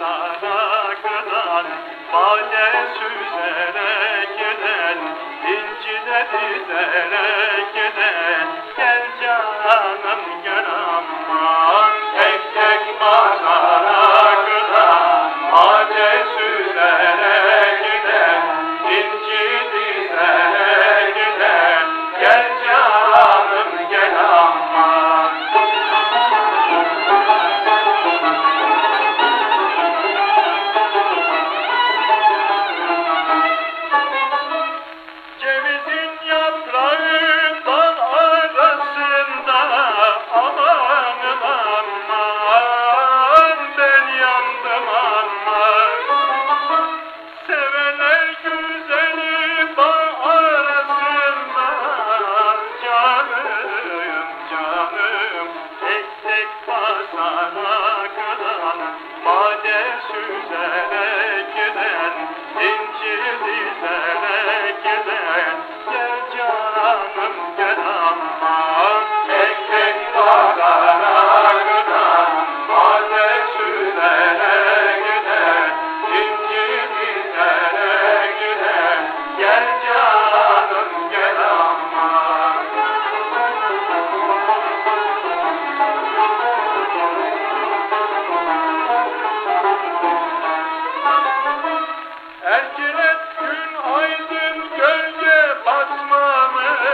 sana kınan Bale süzerek gelen İncine dizerek basana kadar Made süzerek giden